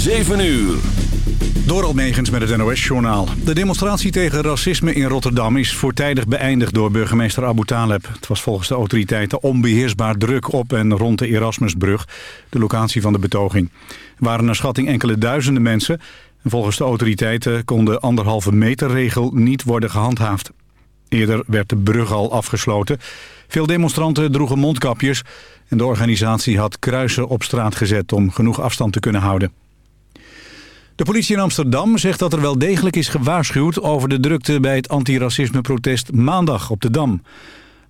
7 uur. Door Megens met het NOS-journaal. De demonstratie tegen racisme in Rotterdam is voortijdig beëindigd door burgemeester Abu Taleb. Het was volgens de autoriteiten onbeheersbaar druk op en rond de Erasmusbrug, de locatie van de betoging. Er waren naar schatting enkele duizenden mensen. En volgens de autoriteiten kon de anderhalve meter regel niet worden gehandhaafd. Eerder werd de brug al afgesloten. Veel demonstranten droegen mondkapjes en de organisatie had kruisen op straat gezet om genoeg afstand te kunnen houden. De politie in Amsterdam zegt dat er wel degelijk is gewaarschuwd over de drukte bij het antiracisme-protest maandag op de Dam.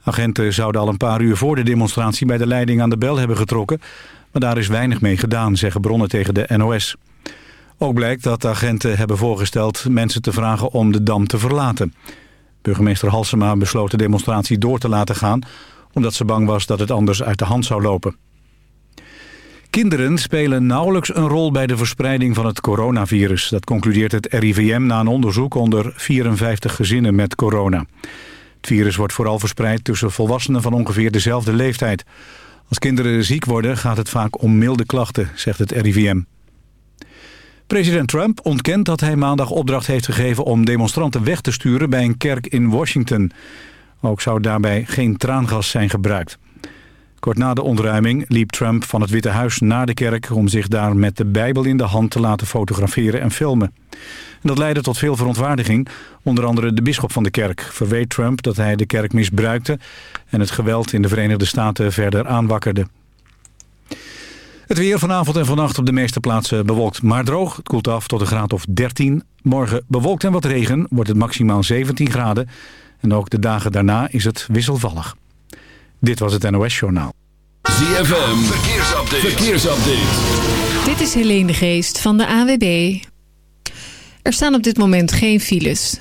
Agenten zouden al een paar uur voor de demonstratie bij de leiding aan de bel hebben getrokken, maar daar is weinig mee gedaan, zeggen bronnen tegen de NOS. Ook blijkt dat agenten hebben voorgesteld mensen te vragen om de Dam te verlaten. Burgemeester Halsema besloot de demonstratie door te laten gaan... omdat ze bang was dat het anders uit de hand zou lopen. Kinderen spelen nauwelijks een rol bij de verspreiding van het coronavirus. Dat concludeert het RIVM na een onderzoek onder 54 gezinnen met corona. Het virus wordt vooral verspreid tussen volwassenen van ongeveer dezelfde leeftijd. Als kinderen ziek worden gaat het vaak om milde klachten, zegt het RIVM. President Trump ontkent dat hij maandag opdracht heeft gegeven om demonstranten weg te sturen bij een kerk in Washington. Ook zou daarbij geen traangas zijn gebruikt. Kort na de ontruiming liep Trump van het Witte Huis naar de kerk... om zich daar met de Bijbel in de hand te laten fotograferen en filmen. En dat leidde tot veel verontwaardiging. Onder andere de bisschop van de kerk verweet Trump dat hij de kerk misbruikte... en het geweld in de Verenigde Staten verder aanwakkerde. Het weer vanavond en vannacht op de meeste plaatsen bewolkt, maar droog. Het koelt af tot een graad of 13. Morgen bewolkt en wat regen, wordt het maximaal 17 graden. En ook de dagen daarna is het wisselvallig. Dit was het NOS Journaal. ZFM, verkeersupdate. verkeersupdate. Dit is Helene de Geest van de AWB. Er staan op dit moment geen files.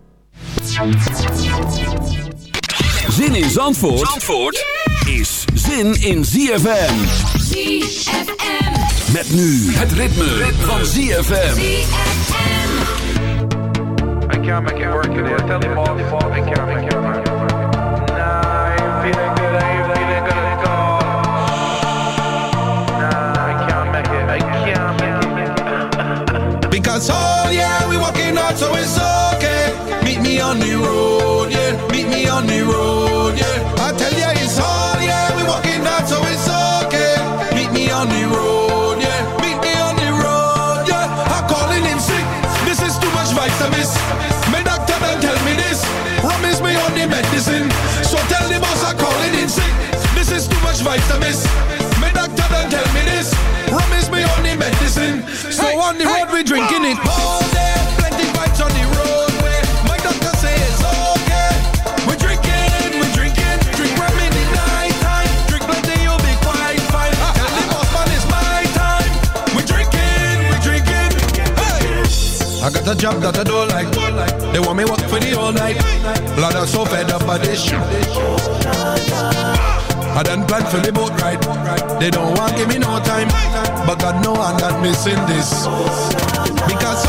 Zin in Zandvoort, Zandvoort is zin in ZFM. ZFM. Met nu het ritme, van ZFM. I can't make it work today. Tell them all the fault. I can't make it work. On the road, yeah. Meet me on the road, yeah. I tell ya it's hard, yeah. We working hard, so it's okay. Meet me on the road, yeah. Meet me on the road, yeah. I'm calling in sick. This is too much vitamins. My doctor done tell me this. Promise me on the medicine. So tell the boss I'm calling in sick. This is too much vitamins. My doctor done tell me this. Promise me on the medicine. So on the road we drinking it all It's a job that I don't like. They want me work for the all night. Blood are so fed up by this shit. Ah, I done planned for the boat ride. They don't want give me no time. But God know I'm not missing this. Because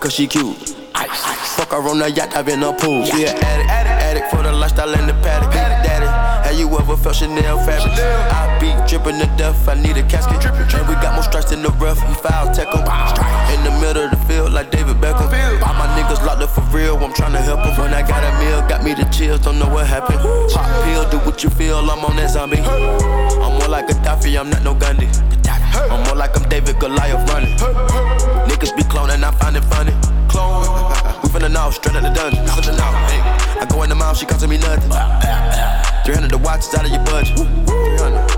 cause she cute. Fuck her on the yacht, I've been a pool. She dripping to death, I need a casket. And we got more strikes in the rough, we foul tech 'em. In the middle of the field, like David Beckham. All my niggas locked up for real, I'm tryna help 'em. When I got a meal, got me the chills, don't know what happened. Pop pill, do what you feel, I'm on that zombie. I'm more like a Gaddafi, I'm not no Gandhi. I'm more like I'm David Goliath running. Niggas be cloning, I find it funny. Clone. We finna know, straight out the dungeon. Know, hey. I go in the mouth, she costing me nothing. 300 the watch is out of your budget. 300.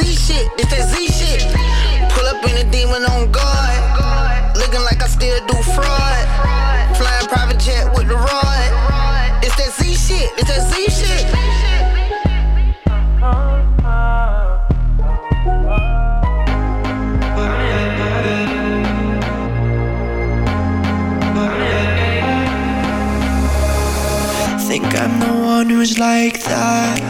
Z shit, it's that Z shit. Pull up in a demon on guard. Looking like I still do fraud. Flying private jet with the rod. It's that Z shit, it's that Z shit. Think I'm the one who's like that.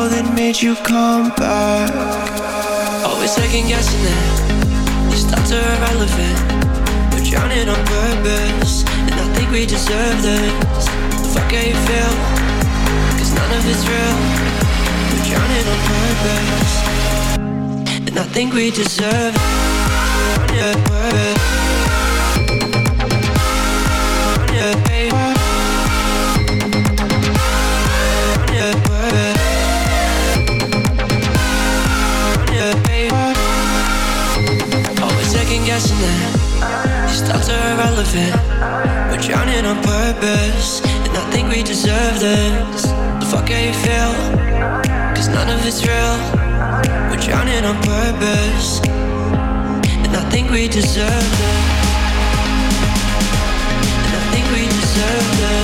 Go that made you come back. Always second guessing it. These thoughts are irrelevant. We're drowning on purpose. And I think we deserve this. The fuck how you feel? Cause none of it's real. We're drowning on purpose. And I think we deserve it. Thoughts are irrelevant We're drowning on purpose. And I think we deserve this. The fuck how you feel? Cause none of it's real. We're drowning on purpose. And I think we deserve it. And I think we deserve it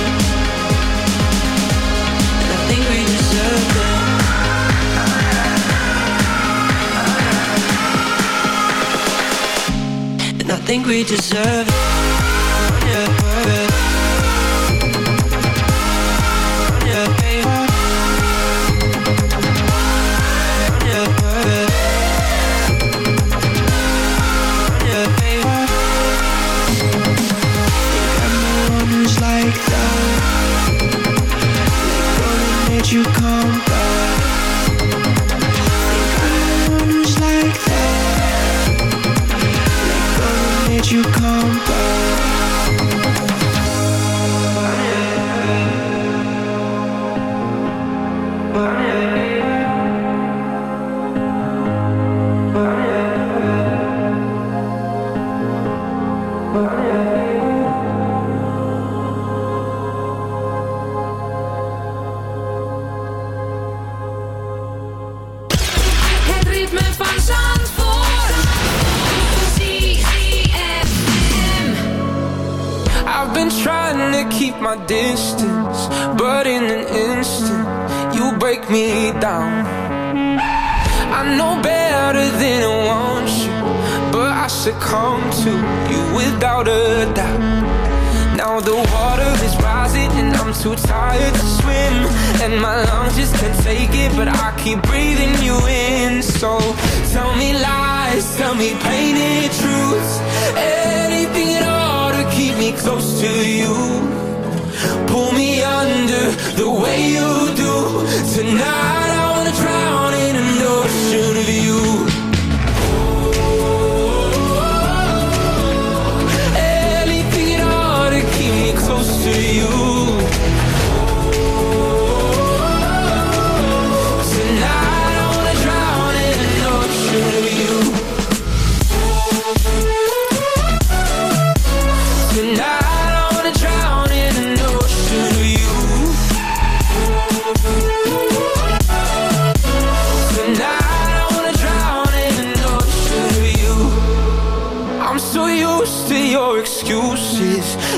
think we deserve it.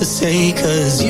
To say. Cause you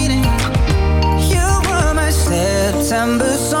December song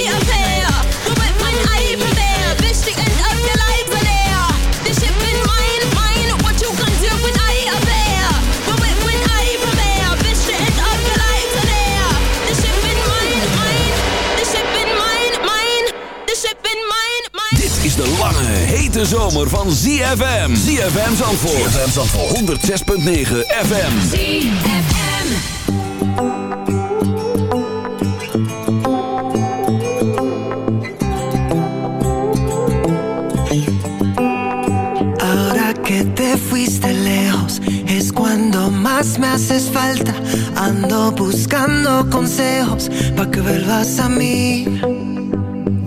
hete zomer van ZFM. ZFM Zandvoort. ZFM Zandvoort. 106.9 FM. Ahora que te fuiste lejos es cuando más me haces falta. Ando buscando consejos pa' que vuelvas a mí.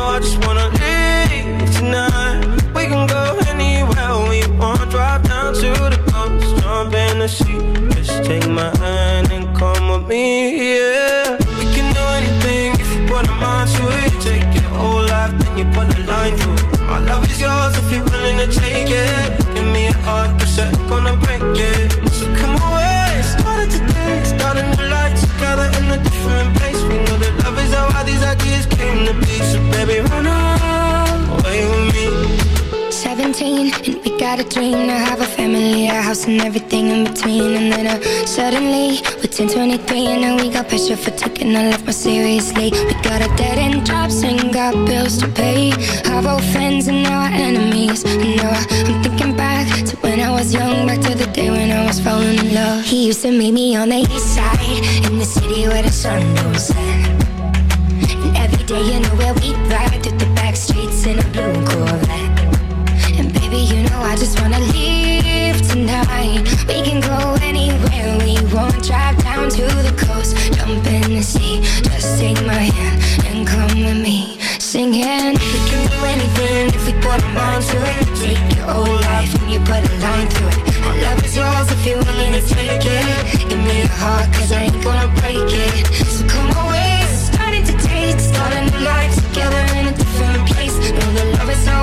Know I just wanna leave tonight. We can go anywhere we want. Drive down to the coast, jump in the sea. Just take my hand and come with me, yeah. We can do anything if you put a mind to it. Take your whole life, then you put a line through it. My love is yours if you're willing to take it. Give me a heart, percent gonna break it. So come away, started today, starting the light together in a different place. Came to be. So baby, run away with me. 17 and we got a dream to have a family, a house and everything in between. And then uh, suddenly we're 10, 23 and now we got pressure for taking our life more seriously. We got our dead end jobs and got bills to pay. Our old friends and now our enemies. And now I, I'm thinking back to when I was young Back to the day when I was falling in love. He used to meet me on the east side In the city where the sun don't set And you know where we ride Through the back streets in a blue Corvette and baby, you know I just wanna leave tonight. We can go anywhere we want. Drive down to the coast, jump in the sea. Just take my hand and come with me. Singing, we can do anything if we put our mind to it. Take your whole life and you put a line through it. My love is yours if you're willing to take it. Give me your heart, cause I ain't gonna break it. So come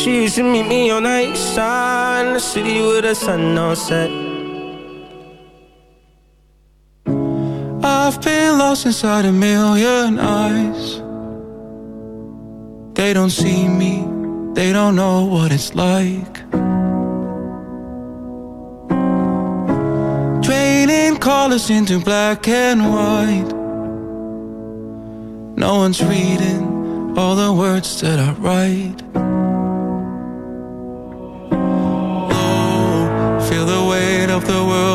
She used to meet me on the east side in the city with the sun on set. I've been lost inside a million eyes. They don't see me, they don't know what it's like. Draining colors into black and white. No one's reading all the words that I write.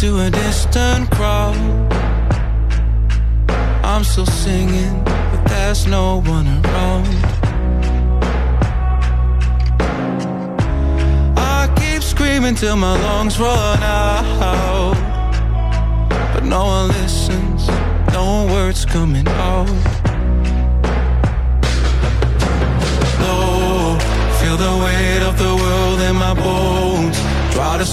to a distant crowd. I'm still singing, but there's no one around. I keep screaming till my lungs run out. But no one listens, no words coming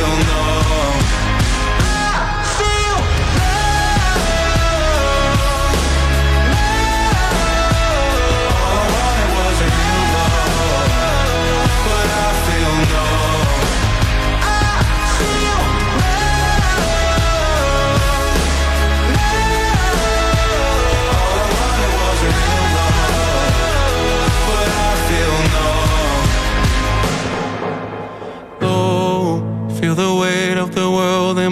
numb. I